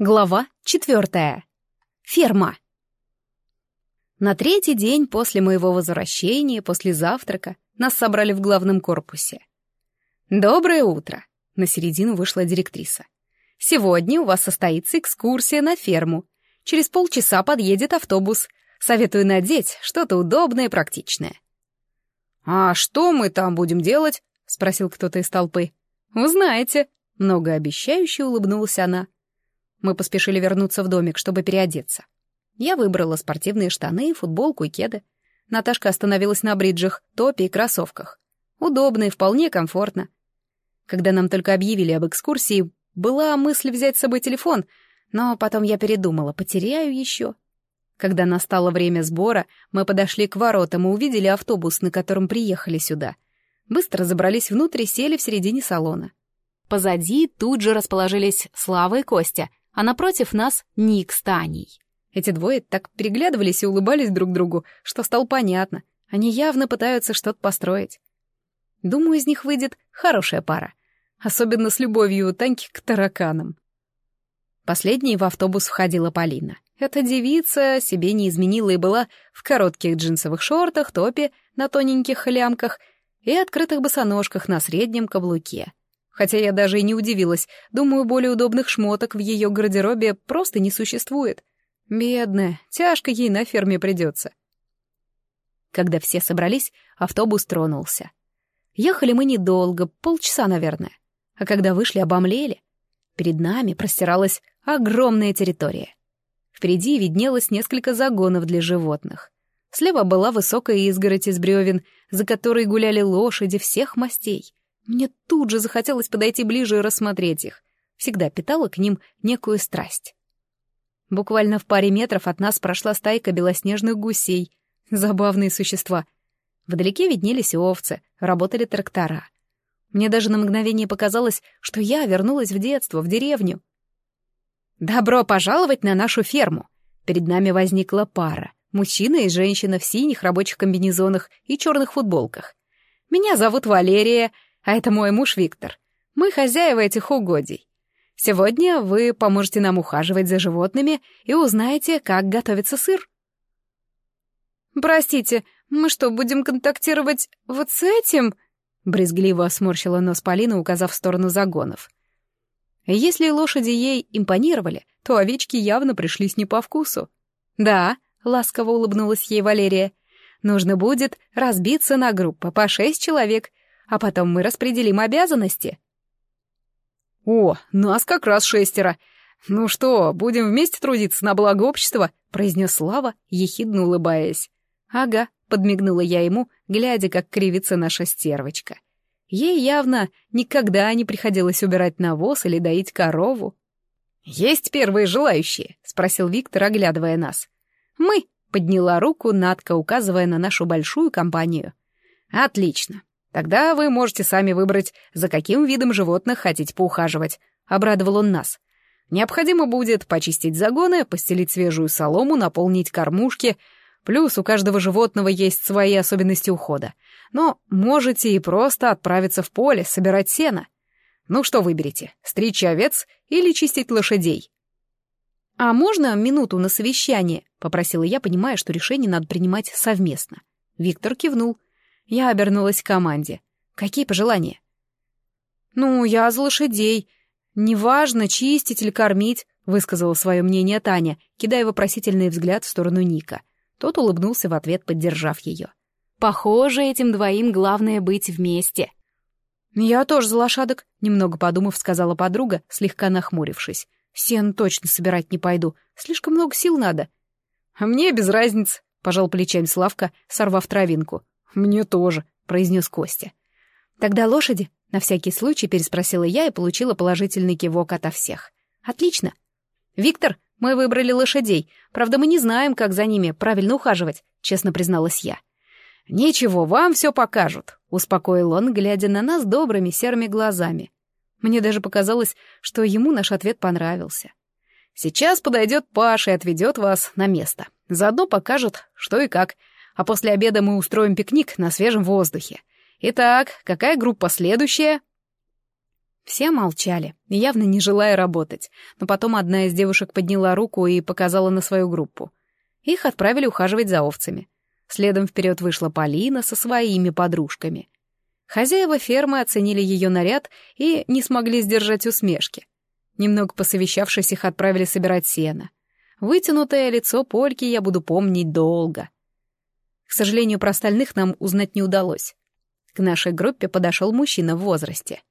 Глава четвертая. Ферма. На третий день после моего возвращения, после завтрака, нас собрали в главном корпусе. «Доброе утро!» — на середину вышла директриса. «Сегодня у вас состоится экскурсия на ферму. Через полчаса подъедет автобус. Советую надеть что-то удобное и практичное». «А что мы там будем делать?» — спросил кто-то из толпы. «Узнаете», — многообещающе улыбнулась она. Мы поспешили вернуться в домик, чтобы переодеться. Я выбрала спортивные штаны, футболку и кеды. Наташка остановилась на бриджах, топе и кроссовках. Удобно и вполне комфортно. Когда нам только объявили об экскурсии, была мысль взять с собой телефон, но потом я передумала, потеряю еще. Когда настало время сбора, мы подошли к воротам и увидели автобус, на котором приехали сюда. Быстро забрались внутрь и сели в середине салона. Позади тут же расположились Слава и Костя, а напротив нас Ник с Таней. Эти двое так переглядывались и улыбались друг другу, что стало понятно. Они явно пытаются что-то построить. Думаю, из них выйдет хорошая пара. Особенно с любовью Таньки к тараканам. Последней в автобус входила Полина. Эта девица себе не изменила и была в коротких джинсовых шортах, топе на тоненьких лямках и открытых босоножках на среднем каблуке. Хотя я даже и не удивилась. Думаю, более удобных шмоток в ее гардеробе просто не существует. Бедная, тяжко ей на ферме придется. Когда все собрались, автобус тронулся. Ехали мы недолго, полчаса, наверное. А когда вышли, обомлели. Перед нами простиралась огромная территория. Впереди виднелось несколько загонов для животных. Слева была высокая изгородь из бревен, за которой гуляли лошади всех мастей — мне тут же захотелось подойти ближе и рассмотреть их. Всегда питала к ним некую страсть. Буквально в паре метров от нас прошла стайка белоснежных гусей. Забавные существа. Вдалеке виднелись овцы, работали трактора. Мне даже на мгновение показалось, что я вернулась в детство, в деревню. «Добро пожаловать на нашу ферму!» Перед нами возникла пара. Мужчина и женщина в синих рабочих комбинезонах и черных футболках. «Меня зовут Валерия, а это мой муж Виктор. Мы хозяева этих угодий. Сегодня вы поможете нам ухаживать за животными и узнаете, как готовится сыр. «Простите, мы что, будем контактировать вот с этим?» Брезгливо сморщила нос Полина, указав в сторону загонов. Если лошади ей импонировали, то овечки явно пришлись не по вкусу. «Да», — ласково улыбнулась ей Валерия, — «нужно будет разбиться на группы по шесть человек — а потом мы распределим обязанности». «О, нас как раз шестеро. Ну что, будем вместе трудиться на благо общества?» — произнес Слава, ехидно улыбаясь. «Ага», — подмигнула я ему, глядя, как кривится наша стервочка. Ей явно никогда не приходилось убирать навоз или доить корову. «Есть первые желающие?» — спросил Виктор, оглядывая нас. «Мы», — подняла руку Надка, указывая на нашу большую компанию. «Отлично. Тогда вы можете сами выбрать, за каким видом животных хотите поухаживать. Обрадовал он нас. Необходимо будет почистить загоны, постелить свежую солому, наполнить кормушки. Плюс у каждого животного есть свои особенности ухода. Но можете и просто отправиться в поле, собирать сено. Ну что выберете, стричь овец или чистить лошадей? «А можно минуту на совещание?» — попросила я, понимая, что решение надо принимать совместно. Виктор кивнул. Я обернулась к команде. «Какие пожелания?» «Ну, я за лошадей. Неважно, чистить или кормить», — высказала свое мнение Таня, кидая вопросительный взгляд в сторону Ника. Тот улыбнулся в ответ, поддержав ее. «Похоже, этим двоим главное быть вместе». «Я тоже за лошадок», — немного подумав, сказала подруга, слегка нахмурившись. «Сен точно собирать не пойду. Слишком много сил надо». «А мне без разницы», — пожал плечами Славка, сорвав травинку. «Мне тоже», — произнес Костя. «Тогда лошади?» — на всякий случай переспросила я и получила положительный кивок ото всех. «Отлично. Виктор, мы выбрали лошадей. Правда, мы не знаем, как за ними правильно ухаживать», — честно призналась я. «Ничего, вам все покажут», — успокоил он, глядя на нас добрыми серыми глазами. Мне даже показалось, что ему наш ответ понравился. «Сейчас подойдет Паша и отведет вас на место. Заодно покажет, что и как а после обеда мы устроим пикник на свежем воздухе. Итак, какая группа следующая?» Все молчали, явно не желая работать, но потом одна из девушек подняла руку и показала на свою группу. Их отправили ухаживать за овцами. Следом вперед вышла Полина со своими подружками. Хозяева фермы оценили ее наряд и не смогли сдержать усмешки. Немного посовещавшись, их отправили собирать сено. Вытянутое лицо Польки я буду помнить долго. К сожалению, про остальных нам узнать не удалось. К нашей группе подошел мужчина в возрасте.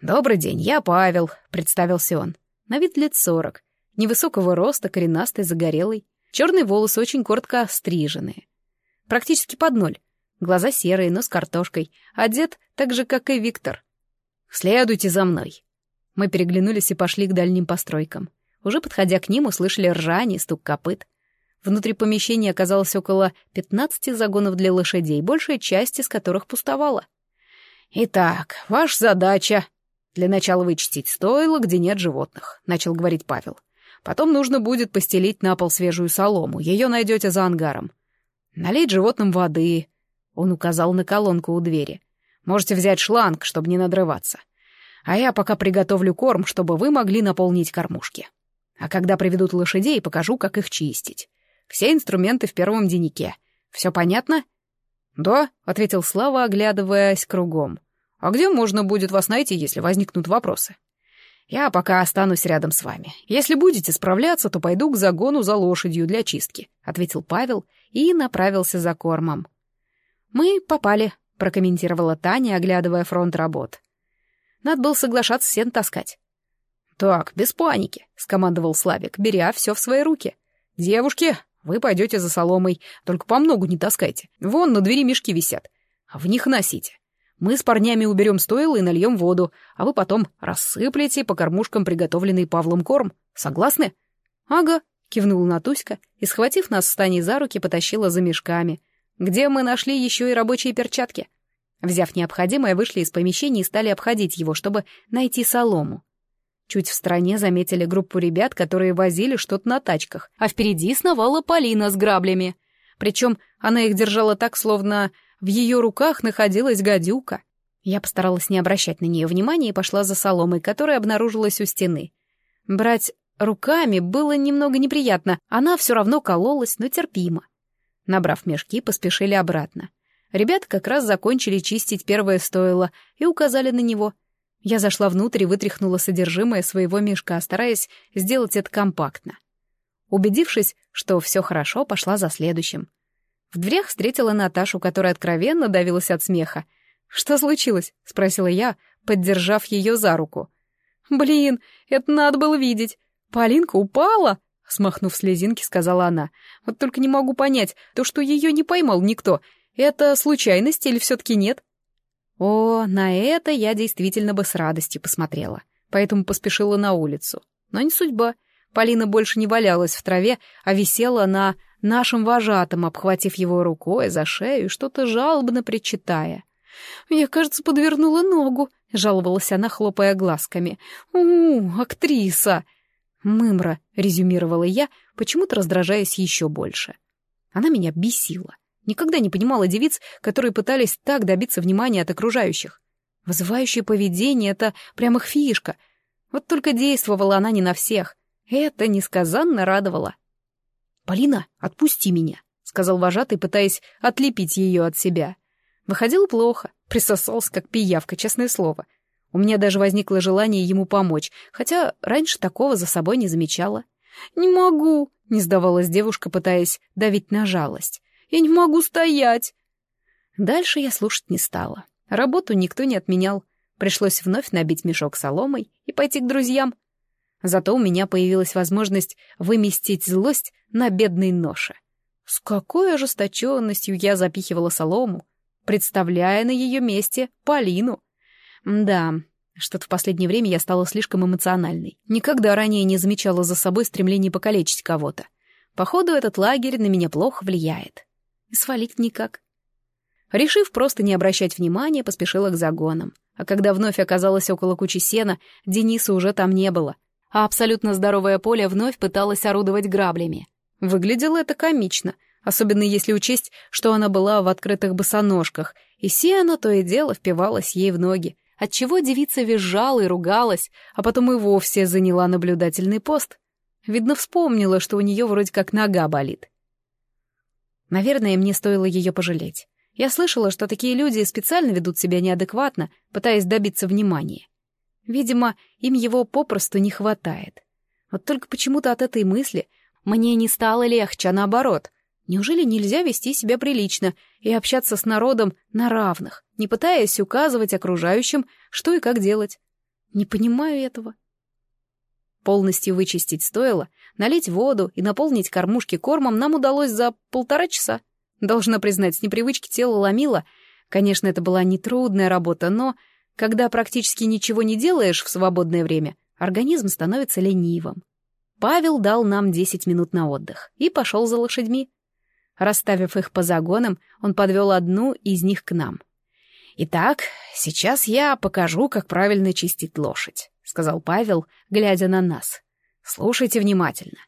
«Добрый день, я Павел», — представился он. На вид лет сорок. Невысокого роста, коренастый, загорелый. Черные волосы очень коротко стриженные. Практически под ноль. Глаза серые, но с картошкой. Одет так же, как и Виктор. «Следуйте за мной». Мы переглянулись и пошли к дальним постройкам. Уже подходя к ним, услышали ржание, стук копыт. Внутри помещения оказалось около 15 загонов для лошадей, большая часть из которых пустовала. «Итак, ваша задача — для начала вычистить стойло, где нет животных», — начал говорить Павел. «Потом нужно будет постелить на пол свежую солому, ее найдете за ангаром. Налить животным воды». Он указал на колонку у двери. «Можете взять шланг, чтобы не надрываться. А я пока приготовлю корм, чтобы вы могли наполнить кормушки. А когда приведут лошадей, покажу, как их чистить. Все инструменты в первом деннике. Все понятно?» «Да», — ответил Слава, оглядываясь кругом. «А где можно будет вас найти, если возникнут вопросы?» «Я пока останусь рядом с вами. Если будете справляться, то пойду к загону за лошадью для чистки», — ответил Павел и направился за кормом. «Мы попали», — прокомментировала Таня, оглядывая фронт работ. Надо было соглашаться сен таскать. «Так, без паники», — скомандовал Славик, беря все в свои руки. «Девушки, вы пойдете за соломой, только по многу не таскайте. Вон на двери мешки висят. А в них носите. Мы с парнями уберем стойло и нальем воду, а вы потом рассыплете по кормушкам приготовленный Павлом корм. Согласны? Ага, кивнула Натуська и, схватив нас с Таней за руки, потащила за мешками, где мы нашли еще и рабочие перчатки. Взяв необходимое, вышли из помещения и стали обходить его, чтобы найти солому. Чуть в стороне заметили группу ребят, которые возили что-то на тачках, а впереди сновала Полина с граблями. Причем она их держала так, словно в ее руках находилась гадюка. Я постаралась не обращать на нее внимания и пошла за соломой, которая обнаружилась у стены. Брать руками было немного неприятно, она все равно кололась, но терпимо. Набрав мешки, поспешили обратно. Ребята как раз закончили чистить первое стойло и указали на него. Я зашла внутрь и вытряхнула содержимое своего мешка, стараясь сделать это компактно. Убедившись, что все хорошо, пошла за следующим. В дверях встретила Наташу, которая откровенно давилась от смеха. «Что случилось?» — спросила я, поддержав ее за руку. «Блин, это надо было видеть. Полинка упала!» Смахнув слезинки, сказала она. «Вот только не могу понять, то, что ее не поймал никто, это случайность или все-таки нет?» О, на это я действительно бы с радостью посмотрела, поэтому поспешила на улицу. Но не судьба. Полина больше не валялась в траве, а висела на нашем вожатом, обхватив его рукой за шею, что-то жалобно причитая. «Я, кажется, подвернула ногу», — жаловалась она, хлопая глазками. «У, актриса!» «Мымра», — резюмировала я, почему-то раздражаясь еще больше. Она меня бесила. Никогда не понимала девиц, которые пытались так добиться внимания от окружающих. Вызывающее поведение — это прям их фишка. Вот только действовала она не на всех. Это несказанно радовало. «Полина, отпусти меня», — сказал вожатый, пытаясь отлепить ее от себя. Выходил плохо, присосался как пиявка, честное слово. У меня даже возникло желание ему помочь, хотя раньше такого за собой не замечала. «Не могу», — не сдавалась девушка, пытаясь давить на жалость. Я не могу стоять!» Дальше я слушать не стала. Работу никто не отменял. Пришлось вновь набить мешок соломой и пойти к друзьям. Зато у меня появилась возможность выместить злость на бедной ноше. С какой ожесточенностью я запихивала солому, представляя на ее месте Полину. Да, что-то в последнее время я стала слишком эмоциональной. Никогда ранее не замечала за собой стремление покалечить кого-то. Походу, этот лагерь на меня плохо влияет и свалить никак. Решив просто не обращать внимания, поспешила к загонам. А когда вновь оказалась около кучи сена, Дениса уже там не было. А абсолютно здоровое поле вновь пыталось орудовать граблями. Выглядело это комично, особенно если учесть, что она была в открытых босоножках, и сено то и дело впивалось ей в ноги, отчего девица визжала и ругалась, а потом и вовсе заняла наблюдательный пост. Видно, вспомнила, что у нее вроде как нога болит. Наверное, мне стоило ее пожалеть. Я слышала, что такие люди специально ведут себя неадекватно, пытаясь добиться внимания. Видимо, им его попросту не хватает. Вот только почему-то от этой мысли мне не стало легче, а наоборот. Неужели нельзя вести себя прилично и общаться с народом на равных, не пытаясь указывать окружающим, что и как делать? Не понимаю этого. Полностью вычистить стоило, налить воду и наполнить кормушки кормом нам удалось за полтора часа. Должна признать, с непривычки тело ломило. Конечно, это была нетрудная работа, но когда практически ничего не делаешь в свободное время, организм становится ленивым. Павел дал нам 10 минут на отдых и пошел за лошадьми. Расставив их по загонам, он подвел одну из них к нам. «Итак, сейчас я покажу, как правильно чистить лошадь», — сказал Павел, глядя на нас. «Слушайте внимательно.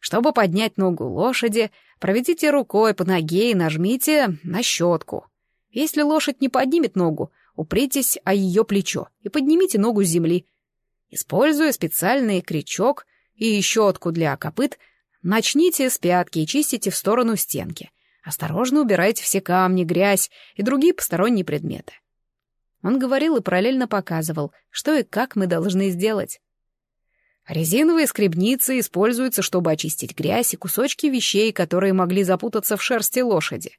Чтобы поднять ногу лошади, проведите рукой по ноге и нажмите на щетку. Если лошадь не поднимет ногу, упритесь о ее плечо и поднимите ногу с земли. Используя специальный крючок и щетку для копыт, начните с пятки и чистите в сторону стенки. Осторожно убирайте все камни, грязь и другие посторонние предметы. Он говорил и параллельно показывал, что и как мы должны сделать. Резиновые скребницы используются, чтобы очистить грязь и кусочки вещей, которые могли запутаться в шерсти лошади.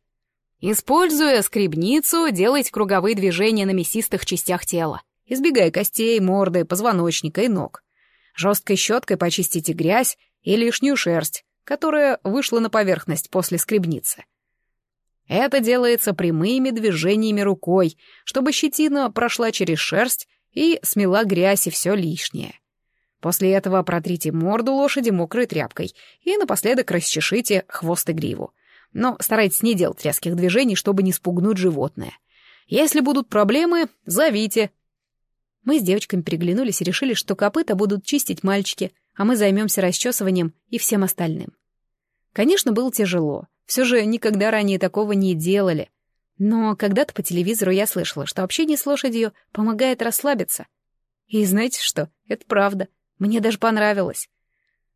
Используя скребницу, делайте круговые движения на мясистых частях тела, избегая костей, морды, позвоночника и ног. Жесткой щеткой почистите грязь и лишнюю шерсть, которая вышла на поверхность после скребницы. Это делается прямыми движениями рукой, чтобы щетина прошла через шерсть и смела грязь и все лишнее. После этого протрите морду лошади мокрой тряпкой и напоследок расчешите хвост и гриву. Но старайтесь не делать резких движений, чтобы не спугнуть животное. Если будут проблемы, зовите. Мы с девочками переглянулись и решили, что копыта будут чистить мальчики, а мы займемся расчесыванием и всем остальным. Конечно, было тяжело. Все же никогда ранее такого не делали. Но когда-то по телевизору я слышала, что общение с лошадью помогает расслабиться. И знаете что? Это правда. Мне даже понравилось.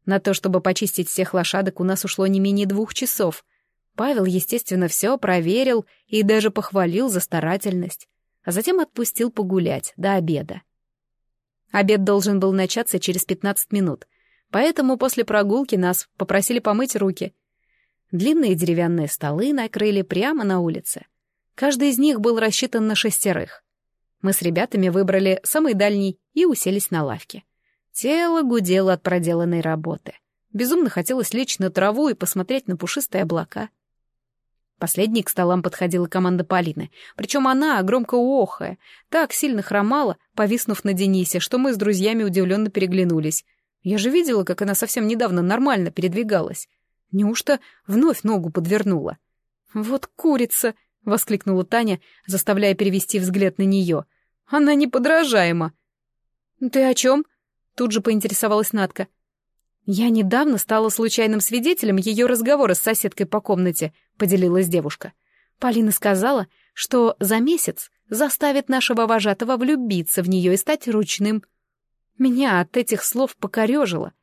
На то, чтобы почистить всех лошадок, у нас ушло не менее двух часов. Павел, естественно, все проверил и даже похвалил за старательность, а затем отпустил погулять до обеда. Обед должен был начаться через 15 минут, поэтому после прогулки нас попросили помыть руки. Длинные деревянные столы накрыли прямо на улице. Каждый из них был рассчитан на шестерых. Мы с ребятами выбрали самый дальний и уселись на лавке. Тело гудело от проделанной работы. Безумно хотелось лечь на траву и посмотреть на пушистые облака. Последней к столам подходила команда Полины, причем она, громко охая, так сильно хромала, повиснув на Денисе, что мы с друзьями удивленно переглянулись. Я же видела, как она совсем недавно нормально передвигалась. Неужто вновь ногу подвернула? «Вот курица!» — воскликнула Таня, заставляя перевести взгляд на нее. «Она неподражаема!» «Ты о чем?» Тут же поинтересовалась Натка. «Я недавно стала случайным свидетелем ее разговора с соседкой по комнате», — поделилась девушка. Полина сказала, что за месяц заставит нашего вожатого влюбиться в нее и стать ручным. Меня от этих слов покорежило.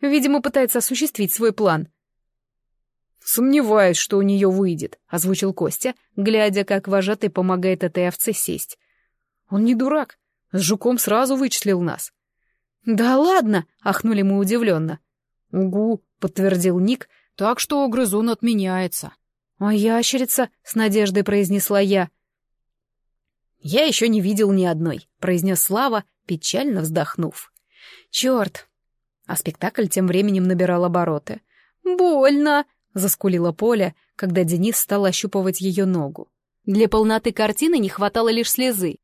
Видимо, пытается осуществить свой план. «Сомневаюсь, что у нее выйдет», — озвучил Костя, глядя, как вожатый помогает этой овце сесть. «Он не дурак. С жуком сразу вычислил нас. «Да ладно!» — ахнули мы удивленно. «Угу», — подтвердил Ник, — «так что грызун отменяется». «А ящерица?» — с надеждой произнесла я. «Я еще не видел ни одной», — произнес Слава, печально вздохнув. «Черт!» А спектакль тем временем набирал обороты. «Больно!» — заскулила Поля, когда Денис стал ощупывать ее ногу. Для полноты картины не хватало лишь слезы.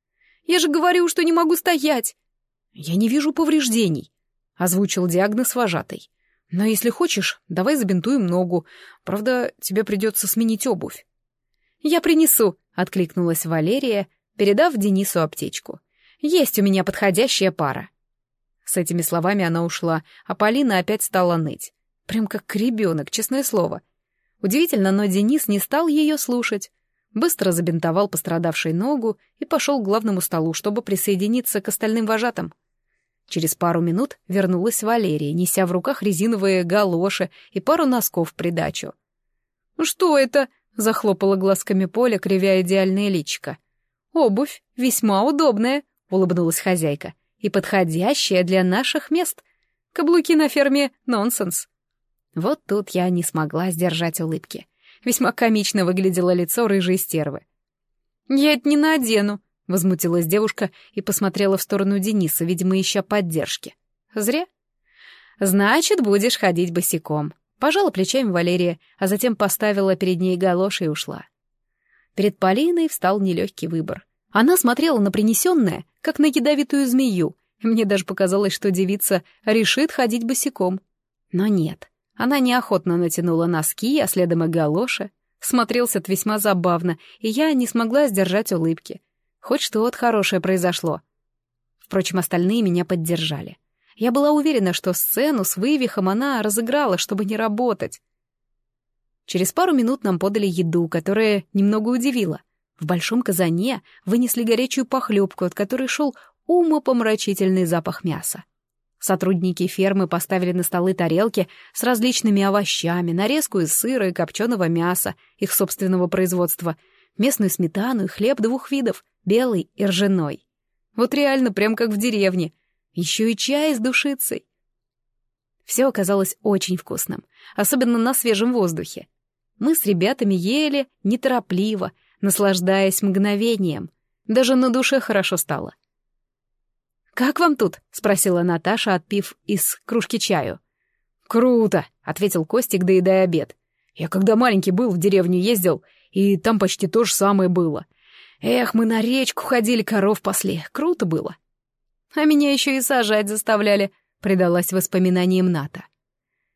«Я же говорю, что не могу стоять!» «Я не вижу повреждений», — озвучил диагноз вожатой. «Но если хочешь, давай забинтуем ногу. Правда, тебе придется сменить обувь». «Я принесу», — откликнулась Валерия, передав Денису аптечку. «Есть у меня подходящая пара». С этими словами она ушла, а Полина опять стала ныть. Прям как ребенок, честное слово. Удивительно, но Денис не стал ее слушать. быстро забинтовал пострадавшей ногу и пошел к главному столу, чтобы присоединиться к остальным вожатым. Через пару минут вернулась Валерия, неся в руках резиновые галоши и пару носков в придачу. «Что это?» — захлопала глазками Поля, кривя идеальное личико. «Обувь весьма удобная», — улыбнулась хозяйка, «и подходящая для наших мест. Каблуки на ферме — нонсенс». Вот тут я не смогла сдержать улыбки. Весьма комично выглядело лицо рыжей стервы. «Я это не надену», — возмутилась девушка и посмотрела в сторону Дениса, видимо, ища поддержки. «Зря». «Значит, будешь ходить босиком», — пожала плечами Валерия, а затем поставила перед ней галоши и ушла. Перед Полиной встал нелегкий выбор. Она смотрела на принесенное, как на ядовитую змею. Мне даже показалось, что девица решит ходить босиком. Но нет. Она неохотно натянула носки, а следом и галоши. Смотрелся-то весьма забавно, и я не смогла сдержать улыбки. Хоть что-то хорошее произошло. Впрочем, остальные меня поддержали. Я была уверена, что сцену с вывихом она разыграла, чтобы не работать. Через пару минут нам подали еду, которая немного удивила. В большом казане вынесли горячую похлебку, от которой шел умопомрачительный запах мяса. Сотрудники фермы поставили на столы тарелки с различными овощами, нарезку из сыра и копченого мяса, их собственного производства, местную сметану и хлеб двух видов, белый и ржаной. Вот реально, прям как в деревне. Еще и чай с душицей. Все оказалось очень вкусным, особенно на свежем воздухе. Мы с ребятами ели неторопливо, наслаждаясь мгновением. Даже на душе хорошо стало. «Как вам тут?» — спросила Наташа, отпив из кружки чаю. «Круто!» — ответил Костик, доедая обед. «Я когда маленький был, в деревню ездил, и там почти то же самое было. Эх, мы на речку ходили, коров пасли. Круто было». «А меня еще и сажать заставляли», — предалась воспоминаниям Ната.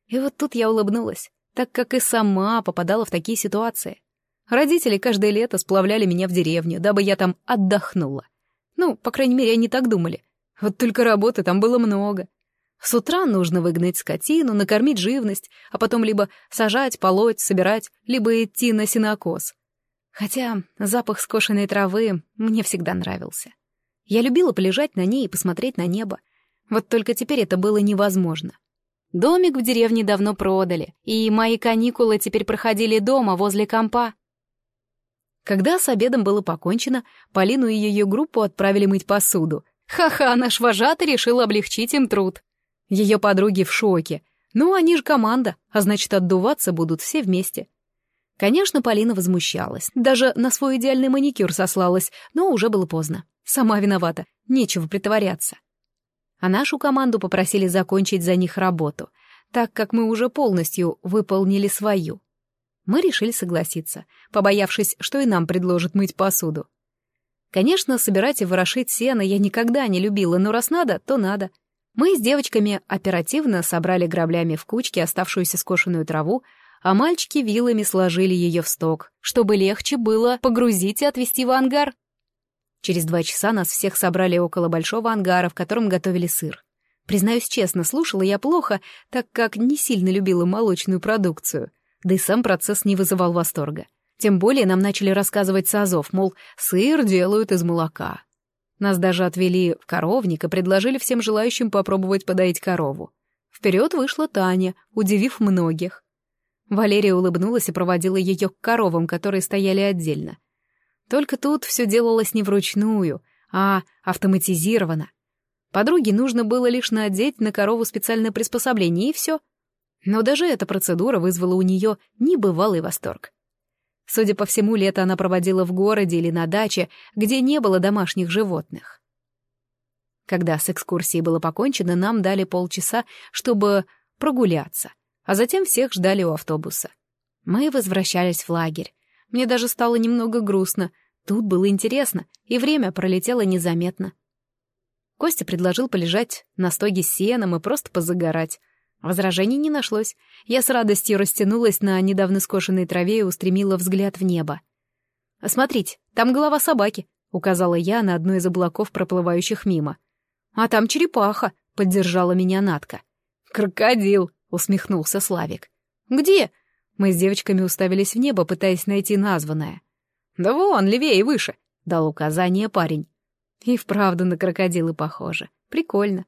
И вот тут я улыбнулась, так как и сама попадала в такие ситуации. Родители каждое лето сплавляли меня в деревню, дабы я там отдохнула. Ну, по крайней мере, они так думали. Вот только работы там было много. С утра нужно выгнать скотину, накормить живность, а потом либо сажать, полоть, собирать, либо идти на сенокос. Хотя запах скошенной травы мне всегда нравился. Я любила полежать на ней и посмотреть на небо. Вот только теперь это было невозможно. Домик в деревне давно продали, и мои каникулы теперь проходили дома, возле компа. Когда с обедом было покончено, Полину и ее группу отправили мыть посуду, Ха-ха, наш вожатый решил облегчить им труд. Ее подруги в шоке. Ну, они же команда, а значит, отдуваться будут все вместе. Конечно, Полина возмущалась, даже на свой идеальный маникюр сослалась, но уже было поздно. Сама виновата, нечего притворяться. А нашу команду попросили закончить за них работу, так как мы уже полностью выполнили свою. Мы решили согласиться, побоявшись, что и нам предложат мыть посуду. Конечно, собирать и ворошить сено я никогда не любила, но раз надо, то надо. Мы с девочками оперативно собрали граблями в кучке оставшуюся скошенную траву, а мальчики вилами сложили ее в сток, чтобы легче было погрузить и отвезти в ангар. Через два часа нас всех собрали около большого ангара, в котором готовили сыр. Признаюсь честно, слушала я плохо, так как не сильно любила молочную продукцию, да и сам процесс не вызывал восторга. Тем более нам начали рассказывать с мол, сыр делают из молока. Нас даже отвели в коровник и предложили всем желающим попробовать подоить корову. Вперед вышла Таня, удивив многих. Валерия улыбнулась и проводила ее к коровам, которые стояли отдельно. Только тут все делалось не вручную, а автоматизировано. Подруге нужно было лишь надеть на корову специальное приспособление, и все. Но даже эта процедура вызвала у нее небывалый восторг. Судя по всему, лето она проводила в городе или на даче, где не было домашних животных. Когда с экскурсией было покончено, нам дали полчаса, чтобы прогуляться, а затем всех ждали у автобуса. Мы возвращались в лагерь. Мне даже стало немного грустно. Тут было интересно, и время пролетело незаметно. Костя предложил полежать на стоге с сеном и просто позагорать. Возражений не нашлось. Я с радостью растянулась на недавно скошенной траве и устремила взгляд в небо. «Смотрите, там голова собаки», — указала я на одну из облаков, проплывающих мимо. «А там черепаха», — поддержала меня Натка. «Крокодил», — усмехнулся Славик. «Где?» Мы с девочками уставились в небо, пытаясь найти названное. «Да вон, левее и выше», — дал указание парень. И вправду на крокодилы похоже. Прикольно.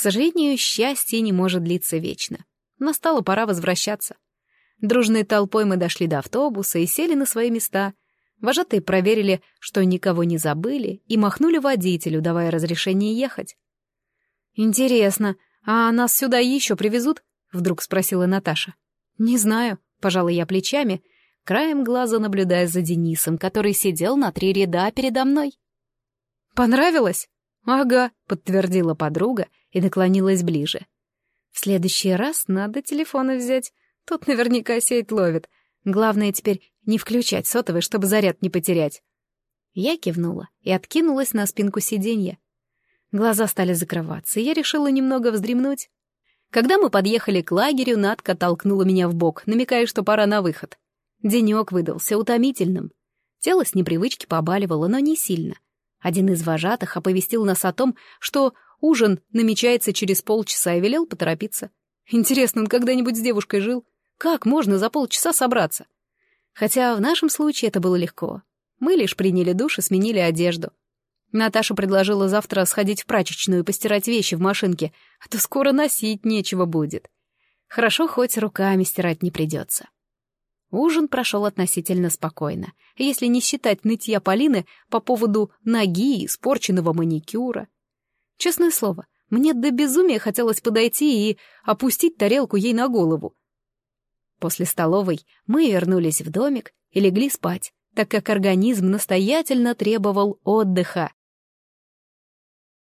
Сожалению, счастье не может длиться вечно. Настала пора возвращаться. Дружной толпой мы дошли до автобуса и сели на свои места. Вожатые проверили, что никого не забыли, и махнули водителю, давая разрешение ехать. «Интересно, а нас сюда еще привезут?» — вдруг спросила Наташа. «Не знаю», — пожала я плечами, краем глаза наблюдая за Денисом, который сидел на три ряда передо мной. «Понравилось?» «Ага», — подтвердила подруга и наклонилась ближе. «В следующий раз надо телефоны взять. Тут наверняка сеть ловит. Главное теперь не включать сотовый, чтобы заряд не потерять». Я кивнула и откинулась на спинку сиденья. Глаза стали закрываться, и я решила немного вздремнуть. Когда мы подъехали к лагерю, Надка толкнула меня в бок, намекая, что пора на выход. Денек выдался утомительным. Тело с непривычки побаливало, но не сильно — один из вожатых оповестил нас о том, что ужин намечается через полчаса и велел поторопиться. Интересно, он когда-нибудь с девушкой жил? Как можно за полчаса собраться? Хотя в нашем случае это было легко. Мы лишь приняли душ и сменили одежду. Наташа предложила завтра сходить в прачечную и постирать вещи в машинке, а то скоро носить нечего будет. Хорошо, хоть руками стирать не придется. Ужин прошел относительно спокойно, если не считать нытья Полины по поводу ноги и испорченного маникюра. Честное слово, мне до безумия хотелось подойти и опустить тарелку ей на голову. После столовой мы вернулись в домик и легли спать, так как организм настоятельно требовал отдыха.